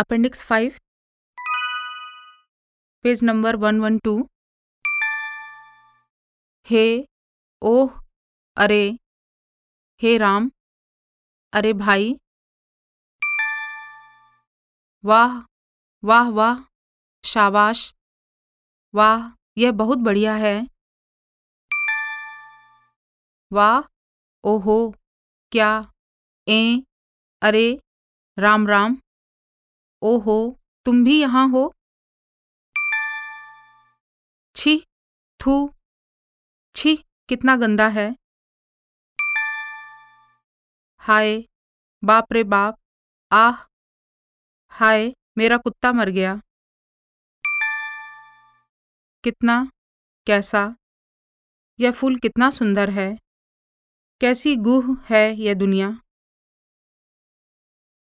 Appendix five. Page number one one two. हे, ओह, अरे, हे राम, अरे भाई। वाह वाह वाह, शाबाश। वाह, यह बहुत बढ़िया है। वाह, ओहो, क्या, ए, अरे, राम राम। ओहो, तुम भी यहाँ हो? छी, थू, छी, कितना गंदा है। हाय, बाप रे बाप, आह, हाय, मेरा कुत्ता मर गया। कितना, कैसा, यह फूल कितना सुंदर है। कैसी गुह है यह दुनिया।